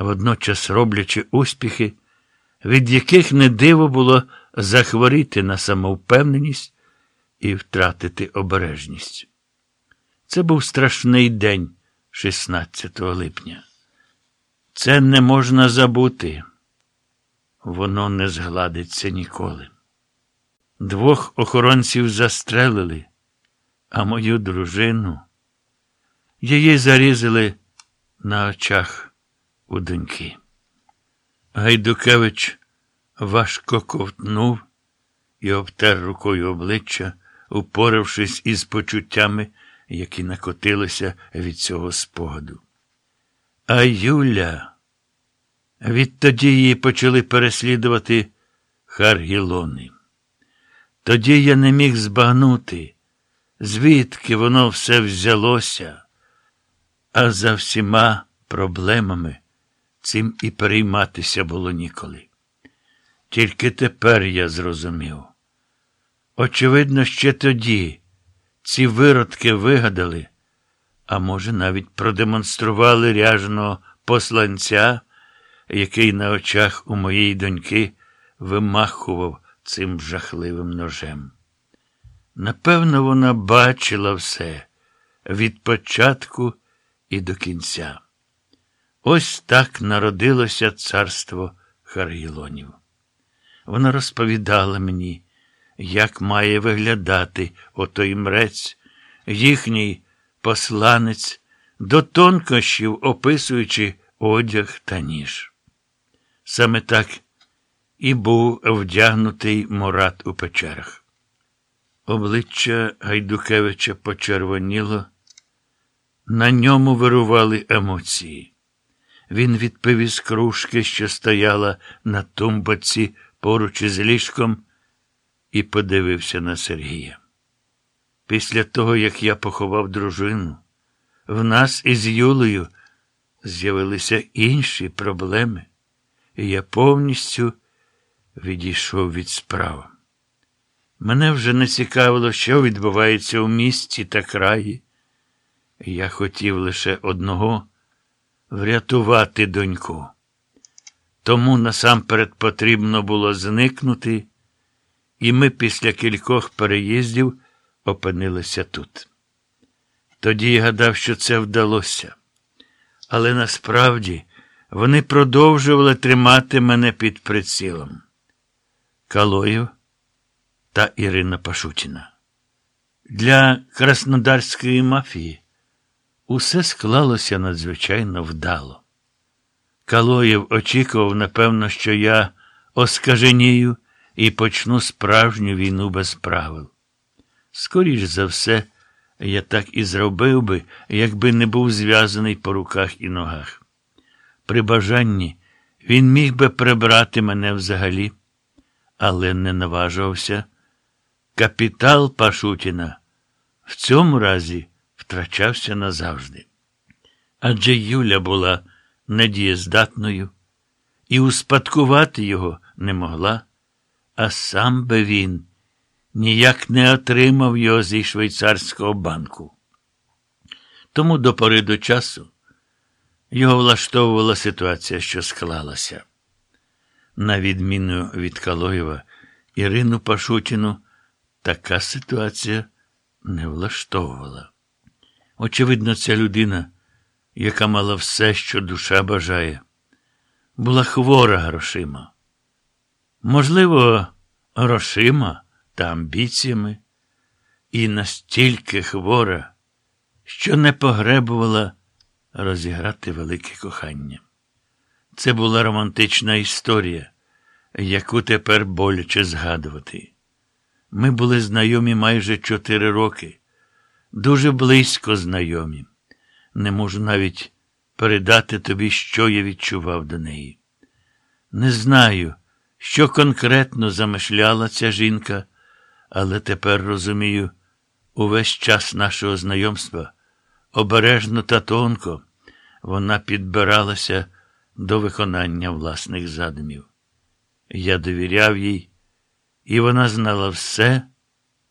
водночас роблячи успіхи, від яких не диво було захворіти на самовпевненість і втратити обережність. Це був страшний день 16 липня. Це не можна забути. Воно не згладиться ніколи. Двох охоронців застрелили, а мою дружину її зарізали на очах у доньки. Гайдукевич важко ковтнув і обтер рукою обличчя, упоравшись із почуттями, які накотилися від цього спогаду. А Юля. Відтоді її почали переслідувати харгілони. Тоді я не міг збагнути, звідки воно все взялося, а за всіма проблемами цим і перейматися було ніколи. Тільки тепер я зрозумів. Очевидно, ще тоді ці виродки вигадали, а може, навіть продемонстрували ряжного посланця, який на очах у моєї доньки вимахував цим жахливим ножем. Напевно, вона бачила все від початку і до кінця. Ось так народилося царство Харгілонів. Вона розповідала мені, як має виглядати отой мрець, їхній посланець, до тонкощів описуючи одяг та ніж. Саме так і був вдягнутий Мурат у печерах. Обличчя Гайдукевича почервоніло, на ньому вирували емоції. Він відпив із кружки, що стояла на тумбаці поруч із ліжком, і подивився на Сергія. Після того, як я поховав дружину, в нас із Юлею з'явилися інші проблеми, і я повністю відійшов від справи. Мене вже не цікавило, що відбувається у місті та краї. Я хотів лише одного врятувати доньку. Тому насамперед потрібно було зникнути, і ми після кількох переїздів опинилися тут. Тоді я гадав, що це вдалося. Але насправді вони продовжували тримати мене під прицілом. Калоєв та Ірина Пашутіна. Для краснодарської мафії усе склалося надзвичайно вдало. Калоєв очікував, напевно, що я оскаженію і почну справжню війну без правил. Скоріш за все, я так і зробив би, якби не був зв'язаний по руках і ногах. При бажанні він міг би прибрати мене взагалі, але не наважувався. Капітал Пашутіна в цьому разі втрачався назавжди. Адже Юля була недієздатною і успадкувати його не могла, а сам би він ніяк не отримав його зі швейцарського банку. Тому до пори до часу його влаштовувала ситуація, що склалася. На відміну від Калоєва, Ірину Пашутіну така ситуація не влаштовувала. Очевидно, ця людина, яка мала все, що душа бажає, була хвора грошима. Можливо, грошима та амбіціями, і настільки хвора, що не погребувала розіграти велике кохання. Це була романтична історія, яку тепер боляче згадувати. Ми були знайомі майже чотири роки, дуже близько знайомі. Не можу навіть передати тобі, що я відчував до неї. Не знаю, що конкретно замишляла ця жінка, але тепер розумію, увесь час нашого знайомства обережно та тонко вона підбиралася до виконання власних задумів. Я довіряв їй, і вона знала все,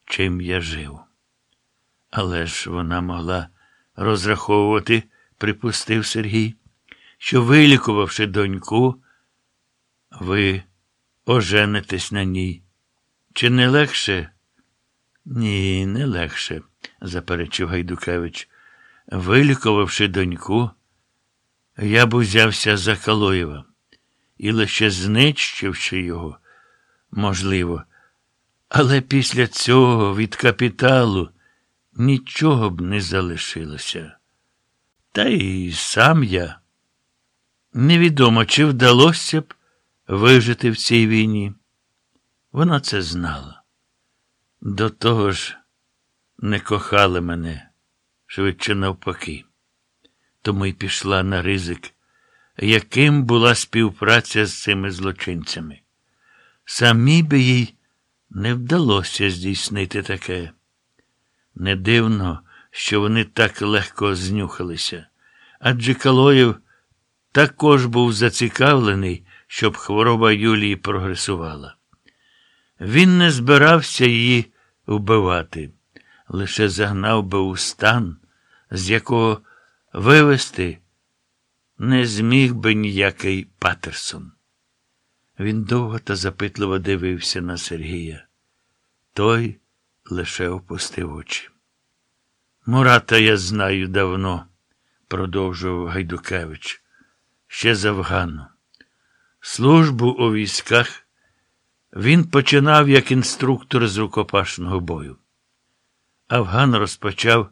чим я жив. Але ж вона могла розраховувати, припустив Сергій, що, вилікувавши доньку, ви оженитесь на ній. Чи не легше? Ні, не легше, заперечив Гайдукевич. Вилікувавши доньку, я б узявся за Калоєва і лише знищивши його, можливо. Але після цього від капіталу нічого б не залишилося. Та й сам я. Невідомо, чи вдалося б вижити в цій війні. Вона це знала. До того ж, не кохали мене, швидше навпаки. Тому й пішла на ризик, яким була співпраця з цими злочинцями. Самій би їй не вдалося здійснити таке. Не дивно, що вони так легко знюхалися, адже Калоєв також був зацікавлений, щоб хвороба Юлії прогресувала. Він не збирався її вбивати, лише загнав би у стан, з якого вивести не зміг би ніякий Патерсон. Він довго та запитливо дивився на Сергія. Той лише опустив очі. Мурата я знаю давно, продовжував Гайдукевич, ще з Афгану. Службу у військах він починав як інструктор з рукопашного бою. Афган розпочав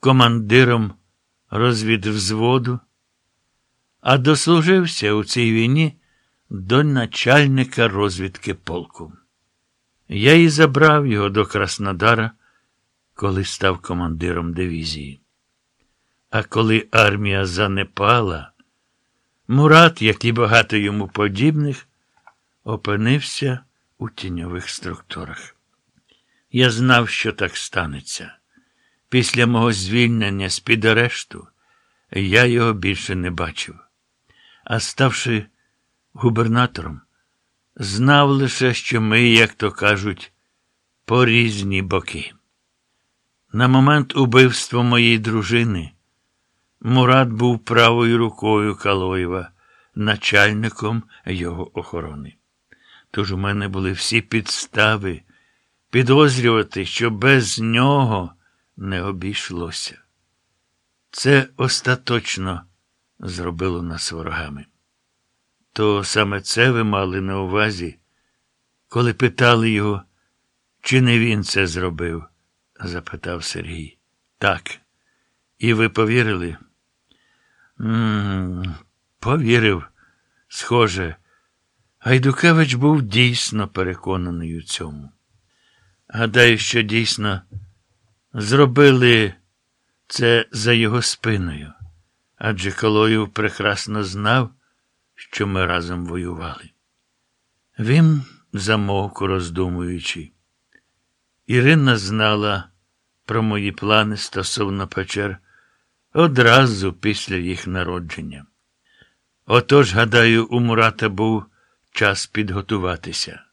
командиром розвідвзводу, а дослужився у цій війні до начальника розвідки полку. Я і забрав його до Краснодара, коли став командиром дивізії. А коли армія занепала, Мурат, як і багато йому подібних, опинився у тіньових структурах. Я знав, що так станеться. Після мого звільнення з під арешту я його більше не бачив. А ставши губернатором, знав лише, що ми, як то кажуть, по різні боки. На момент убивства моєї дружини Мурат був правою рукою Калоєва, начальником його охорони. Тож у мене були всі підстави підозрювати, що без нього не обійшлося. Це остаточно зробило нас ворогами. То саме це ви мали на увазі, коли питали його, чи не він це зробив? запитав Сергій. Так. І ви повірили? М -м, повірив, схоже. Гайдукевич був дійсно переконаний у цьому. Гадаю, що дійсно зробили це за його спиною, адже Калоєв прекрасно знав, що ми разом воювали. Він замовк, роздумуючи. Ірина знала про мої плани стосовно печер одразу після їх народження. Отож, гадаю, у Мурата був час підготуватися.